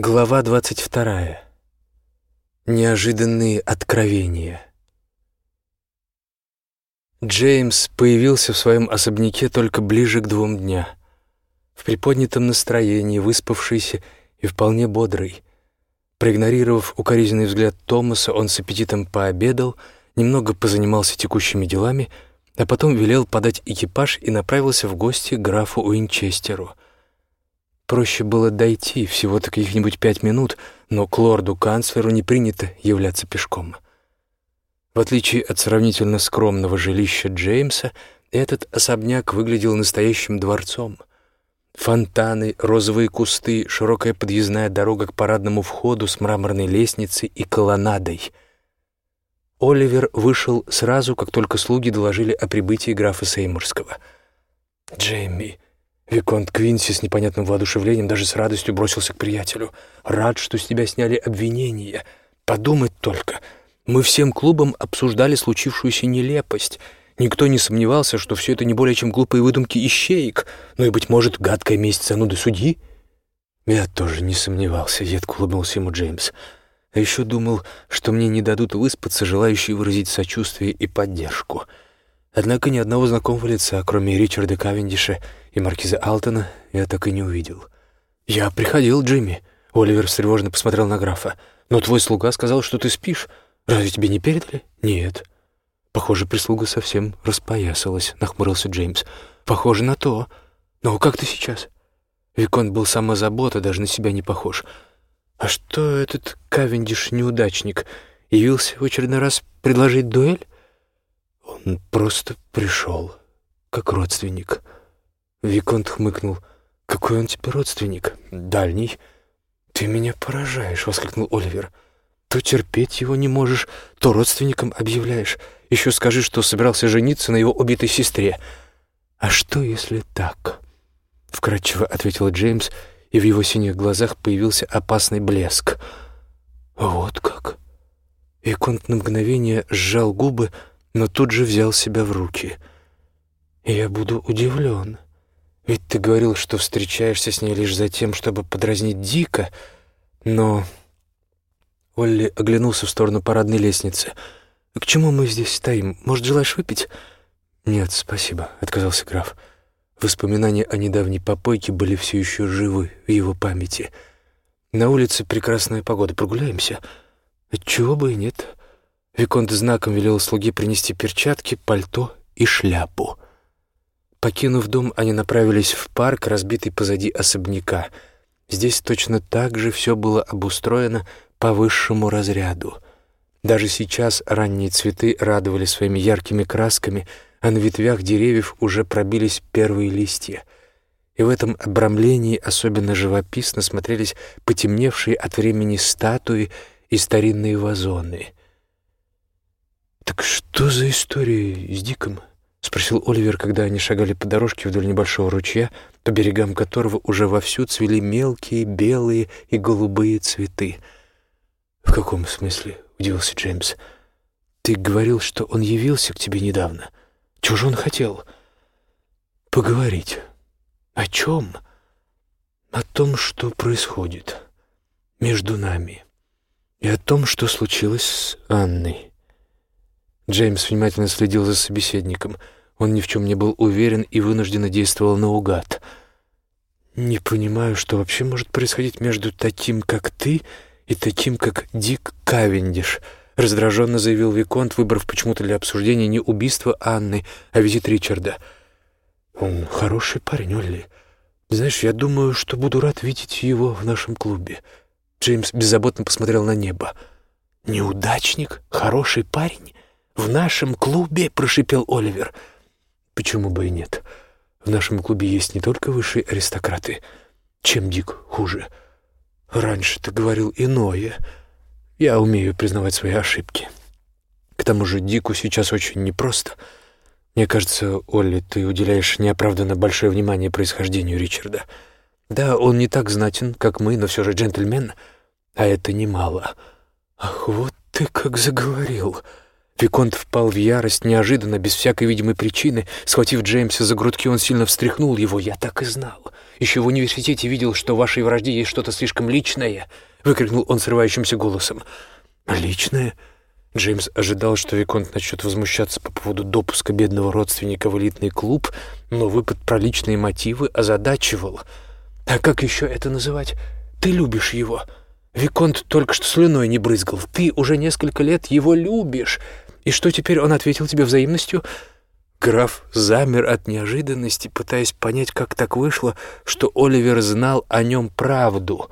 Глава двадцать вторая. Неожиданные откровения. Джеймс появился в своем особняке только ближе к двум дня. В приподнятом настроении, выспавшийся и вполне бодрый. Проигнорировав укоризненный взгляд Томаса, он с аппетитом пообедал, немного позанимался текущими делами, а потом велел подать экипаж и направился в гости к графу Уинчестеру — Проще было дойти, всего-то каких-нибудь пять минут, но к лорду-канцлеру не принято являться пешком. В отличие от сравнительно скромного жилища Джеймса, этот особняк выглядел настоящим дворцом. Фонтаны, розовые кусты, широкая подъездная дорога к парадному входу с мраморной лестницей и колоннадой. Оливер вышел сразу, как только слуги доложили о прибытии графа Сеймурского. «Джейми», Виконт Квинси с непонятным воодушевлением даже с радостью бросился к приятелю. «Рад, что с тебя сняли обвинения. Подумать только. Мы всем клубом обсуждали случившуюся нелепость. Никто не сомневался, что все это не более чем глупые выдумки ищеек, ну и, быть может, гадкая месть зануды судьи?» «Я тоже не сомневался», — едко улыбнулся ему Джеймс. «А еще думал, что мне не дадут выспаться желающие выразить сочувствие и поддержку». Однако ни одного знакомого лица, кроме Ричарда Кавендиша и маркиза Алтона, я так и не увидел. «Я приходил, Джимми», — Оливер встревоженно посмотрел на графа. «Но твой слуга сказал, что ты спишь. Разве тебе не передали?» «Нет». «Похоже, прислуга совсем распоясалась», — нахмурился Джеймс. «Похоже на то. Но как ты сейчас?» Виконт был сама забота, даже на себя не похож. «А что этот Кавендиш-неудачник? Явился в очередной раз предложить дуэль?» Просто пришел, как родственник. Виконт хмыкнул. «Какой он тебе родственник? Дальний?» «Ты меня поражаешь», — воскликнул Оливер. «То терпеть его не можешь, то родственником объявляешь. Еще скажи, что собирался жениться на его убитой сестре». «А что, если так?» — вкратчиво ответил Джеймс, и в его синих глазах появился опасный блеск. «Вот как?» Виконт на мгновение сжал губы, но тут же взял себя в руки. «Я буду удивлен. Ведь ты говорил, что встречаешься с ней лишь за тем, чтобы подразнить Дика, но...» Олли оглянулся в сторону парадной лестницы. «К чему мы здесь стоим? Может, желаешь выпить?» «Нет, спасибо», — отказался граф. Воспоминания о недавней попойке были все еще живы в его памяти. «На улице прекрасная погода. Прогуляемся?» «Отчего бы и нет. Виконт знаком велел слуге принести перчатки, пальто и шляпу. Покинув дом, они направились в парк, разбитый позади особняка. Здесь точно так же все было обустроено по высшему разряду. Даже сейчас ранние цветы радовали своими яркими красками, а на ветвях деревьев уже пробились первые листья. И в этом обрамлении особенно живописно смотрелись потемневшие от времени статуи и старинные вазоны — «Так что за история с Диком?» — спросил Оливер, когда они шагали по дорожке вдоль небольшого ручья, по берегам которого уже вовсю цвели мелкие белые и голубые цветы. «В каком смысле?» — удивился Джеймс. «Ты говорил, что он явился к тебе недавно. Чего же он хотел?» «Поговорить. О чем?» «О том, что происходит между нами, и о том, что случилось с Анной». Джеймс внимательно следил за собеседником. Он ни в чем не был уверен и вынужденно действовал наугад. «Не понимаю, что вообще может происходить между таким, как ты, и таким, как Дик Кавендиш», — раздраженно заявил Виконт, выбрав почему-то для обсуждения не убийство Анны, а визит Ричарда. «Он хороший парень, Олли. Знаешь, я думаю, что буду рад видеть его в нашем клубе». Джеймс беззаботно посмотрел на небо. «Неудачник? Хороший парень? «В нашем клубе?» — прошипел Оливер. «Почему бы и нет? В нашем клубе есть не только высшие аристократы. Чем Дик хуже? Раньше ты говорил иное. Я умею признавать свои ошибки. К тому же Дику сейчас очень непросто. Мне кажется, Олли, ты уделяешь неоправданно большое внимание происхождению Ричарда. Да, он не так знатен, как мы, но все же джентльмен, а это немало. Ах, вот ты как заговорил!» Виконт впал в ярость неожиданно, без всякой видимой причины. Схватив Джеймса за грудки, он сильно встряхнул его. «Я так и знал. Еще в университете видел, что в вашей вражде есть что-то слишком личное», — выкрикнул он срывающимся голосом. «Личное?» Джеймс ожидал, что Виконт начнет возмущаться по поводу допуска бедного родственника в элитный клуб, но выпад про личные мотивы озадачивал. «А как еще это называть? Ты любишь его. Виконт только что слюной не брызгал. Ты уже несколько лет его любишь. И что теперь он ответил тебе взаимностью?» Граф замер от неожиданности, пытаясь понять, как так вышло, что Оливер знал о нем правду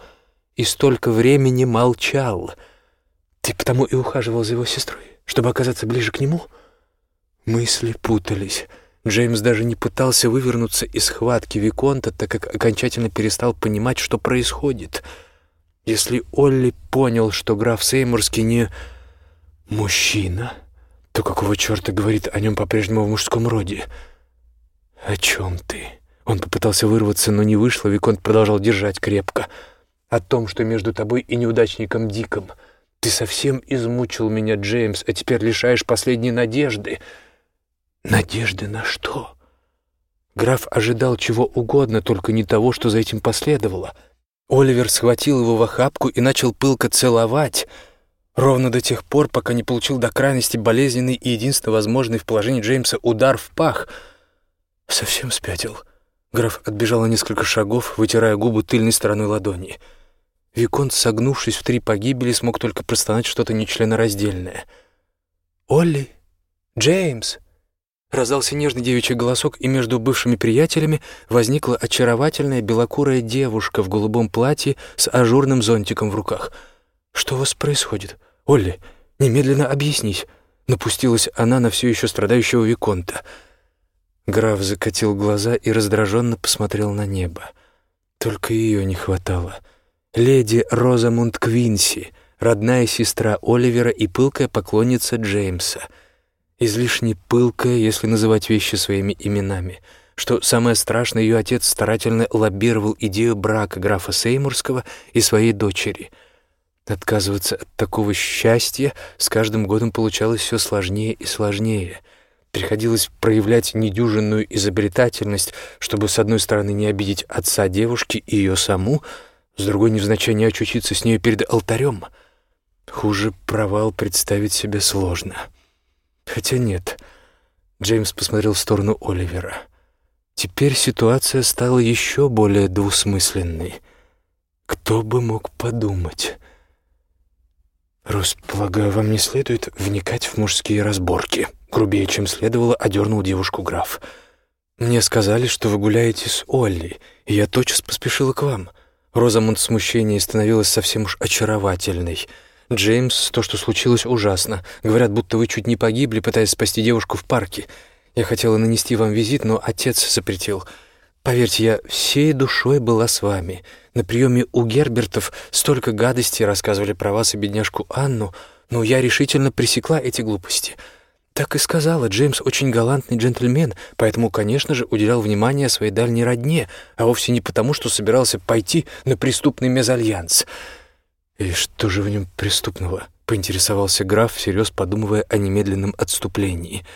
и столько времени молчал. «Ты потому и ухаживал за его сестрой, чтобы оказаться ближе к нему?» Мысли путались. Джеймс даже не пытался вывернуться из схватки Виконта, так как окончательно перестал понимать, что происходит. Если Олли понял, что граф Сеймурский не мужчина то какого черта говорит о нем по-прежнему в мужском роде? О чем ты? Он попытался вырваться, но не вышло, Виконт продолжал держать крепко. О том, что между тобой и неудачником Диком. Ты совсем измучил меня, Джеймс, а теперь лишаешь последней надежды. Надежды на что? Граф ожидал чего угодно, только не того, что за этим последовало. Оливер схватил его в охапку и начал пылко целовать — Ровно до тех пор, пока не получил до крайности болезненный и единственно возможный в положении Джеймса удар в пах. Совсем спятил. Граф отбежал на несколько шагов, вытирая губы тыльной стороной ладони. Виконт, согнувшись в три погибели, смог только простонать что-то нечленораздельное. «Олли? Джеймс?» Раздался нежный девичий голосок, и между бывшими приятелями возникла очаровательная белокурая девушка в голубом платье с ажурным зонтиком в руках. «Что у вас происходит?» «Олли, немедленно объяснись!» Напустилась она на все еще страдающего Виконта. Граф закатил глаза и раздраженно посмотрел на небо. Только ее не хватало. Леди Розамунд Квинси, родная сестра Оливера и пылкая поклонница Джеймса. Излишне пылкая, если называть вещи своими именами. Что самое страшное, ее отец старательно лоббировал идею брака графа Сеймурского и своей дочери — Отказываться от такого счастья с каждым годом получалось все сложнее и сложнее. Приходилось проявлять недюжинную изобретательность, чтобы, с одной стороны, не обидеть отца девушки и ее саму, с другой, невзначай не очутиться с ней перед алтарем. Хуже провал представить себе сложно. Хотя нет. Джеймс посмотрел в сторону Оливера. Теперь ситуация стала еще более двусмысленной. Кто бы мог подумать... «Рус, полагаю, вам не следует вникать в мужские разборки», — грубее, чем следовало, одернул девушку граф. «Мне сказали, что вы гуляете с Олли, и я тотчас поспешила к вам». Розамунд в становилась совсем уж очаровательной. «Джеймс, то, что случилось, ужасно. Говорят, будто вы чуть не погибли, пытаясь спасти девушку в парке. Я хотела нанести вам визит, но отец запретил. Поверьте, я всей душой была с вами. На приеме у Гербертов столько гадостей рассказывали про вас и бедняжку Анну, но я решительно пресекла эти глупости. Так и сказала, Джеймс очень галантный джентльмен, поэтому, конечно же, уделял внимание своей дальней родне, а вовсе не потому, что собирался пойти на преступный мезальянс. «И что же в нем преступного?» — поинтересовался граф, всерьез подумывая о немедленном отступлении.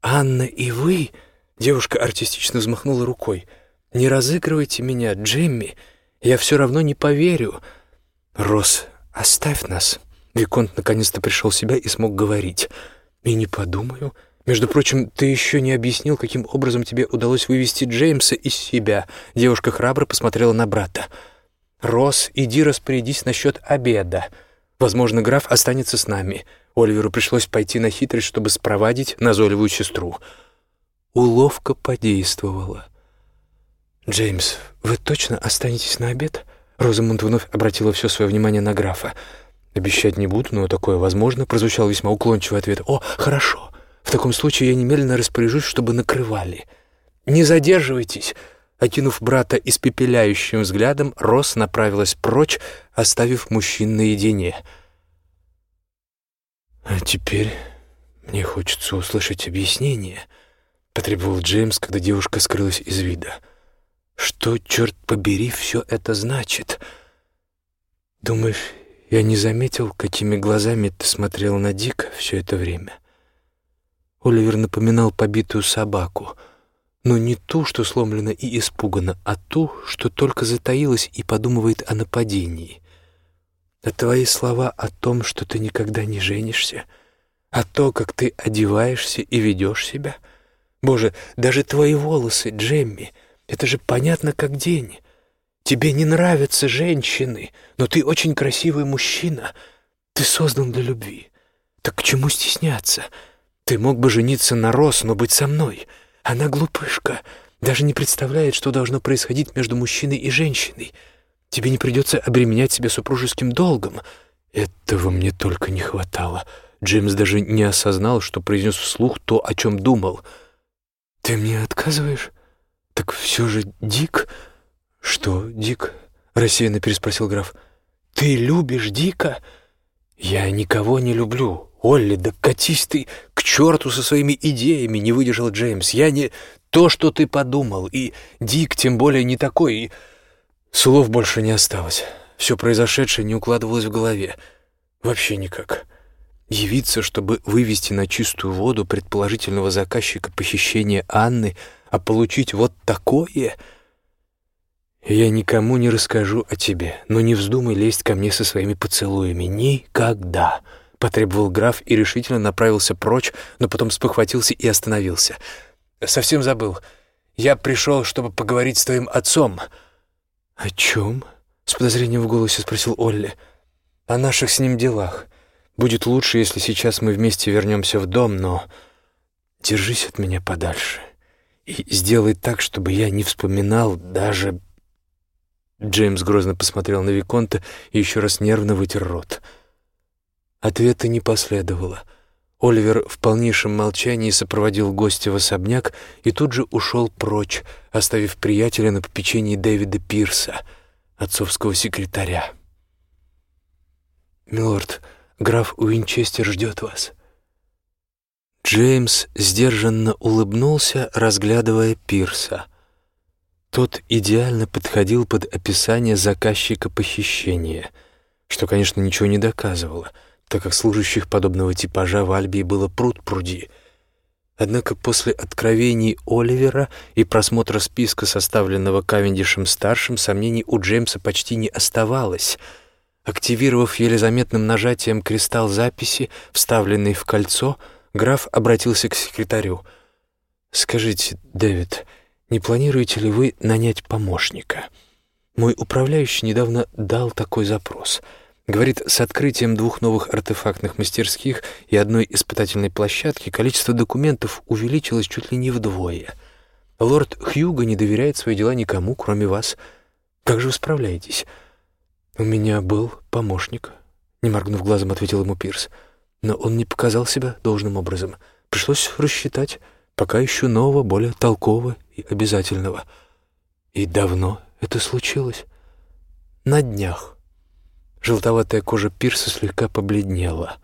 «Анна и вы...» — девушка артистично взмахнула рукой — не разыгрывайте меня, Джимми. Я все равно не поверю. Рос, оставь нас. Виконт наконец-то пришел в себя и смог говорить. И не подумаю. Между прочим, ты еще не объяснил, каким образом тебе удалось вывести Джеймса из себя. Девушка храбро посмотрела на брата. Рос, иди распорядись насчет обеда. Возможно, граф останется с нами. Оливеру пришлось пойти на хитрость, чтобы спровадить назойливую сестру. Уловка подействовала. «Джеймс, вы точно останетесь на обед?» Розамунд вновь обратила все свое внимание на графа. «Обещать не буду, но такое возможно», — прозвучал весьма уклончивый ответ. «О, хорошо. В таком случае я немедленно распоряжусь, чтобы накрывали. Не задерживайтесь!» Окинув брата испепеляющим взглядом, Рос направилась прочь, оставив мужчин наедине. «А теперь мне хочется услышать объяснение», — потребовал Джеймс, когда девушка скрылась из вида. Что, черт побери, все это значит? Думаешь, я не заметил, какими глазами ты смотрел на Дика все это время? Оливер напоминал побитую собаку, но не ту, что сломлена и испугана, а ту, что только затаилась и подумывает о нападении. А твои слова о том, что ты никогда не женишься, а то, как ты одеваешься и ведешь себя. Боже, даже твои волосы, Джемми, это же понятно как день. Тебе не нравятся женщины, но ты очень красивый мужчина. Ты создан для любви. Так к чему стесняться? Ты мог бы жениться на Рос, но быть со мной. Она глупышка, даже не представляет, что должно происходить между мужчиной и женщиной. Тебе не придется обременять себя супружеским долгом. Этого мне только не хватало. Джеймс даже не осознал, что произнес вслух то, о чем думал. «Ты мне отказываешь? Так все же Дик...» «Что, Дик?» — рассеянно переспросил граф. «Ты любишь Дика?» «Я никого не люблю. Олли, да катись ты к черту со своими идеями!» — не выдержал Джеймс. «Я не то, что ты подумал, и Дик тем более не такой, и...» Слов больше не осталось. Все произошедшее не укладывалось в голове. Вообще никак. Явиться, чтобы вывести на чистую воду предположительного заказчика похищения Анны, а получить вот такое... Я никому не расскажу о тебе, но не вздумай лезть ко мне со своими поцелуями. Никогда!» — потребовал граф и решительно направился прочь, но потом спохватился и остановился. «Совсем забыл. Я пришел, чтобы поговорить с твоим отцом». «О чем?» — с подозрением в голосе спросил Олли. «О наших с ним делах. Будет лучше, если сейчас мы вместе вернемся в дом, но держись от меня подальше и сделай так, чтобы я не вспоминал даже...» Джеймс грозно посмотрел на Виконта и еще раз нервно вытер рот. Ответа не последовало. Оливер в полнейшем молчании сопроводил гостя в особняк и тут же ушел прочь, оставив приятеля на попечении Дэвида Пирса, отцовского секретаря. «Милорд, граф Уинчестер ждет вас». Джеймс сдержанно улыбнулся, разглядывая Пирса. Тот идеально подходил под описание заказчика похищения, что, конечно, ничего не доказывало — так как служащих подобного типажа в Альбии было пруд-пруди. Однако после откровений Оливера и просмотра списка, составленного Кавендишем-старшим, сомнений у Джеймса почти не оставалось. Активировав еле заметным нажатием кристалл записи, вставленный в кольцо, граф обратился к секретарю. «Скажите, Дэвид, не планируете ли вы нанять помощника? Мой управляющий недавно дал такой запрос — Говорит, с открытием двух новых артефактных мастерских и одной испытательной площадки количество документов увеличилось чуть ли не вдвое. Лорд Хьюго не доверяет свои дела никому, кроме вас. Как же вы справляетесь? У меня был помощник, не моргнув глазом, ответил ему Пирс. Но он не показал себя должным образом. Пришлось рассчитать, пока еще нового, более толкового и обязательного. И давно это случилось? На днях. Желтоватая кожа Пирса слегка побледнела.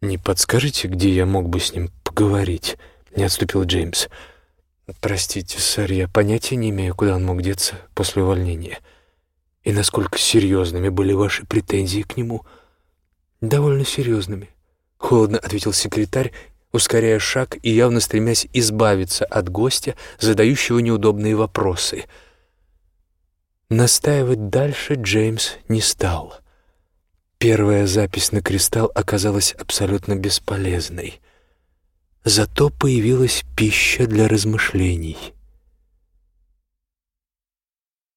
«Не подскажете, где я мог бы с ним поговорить?» — не отступил Джеймс. «Простите, сэр, я понятия не имею, куда он мог деться после увольнения. И насколько серьезными были ваши претензии к нему?» «Довольно серьезными», — холодно ответил секретарь, ускоряя шаг и явно стремясь избавиться от гостя, задающего неудобные вопросы — Настаивать дальше Джеймс не стал. Первая запись на кристалл оказалась абсолютно бесполезной. Зато появилась пища для размышлений —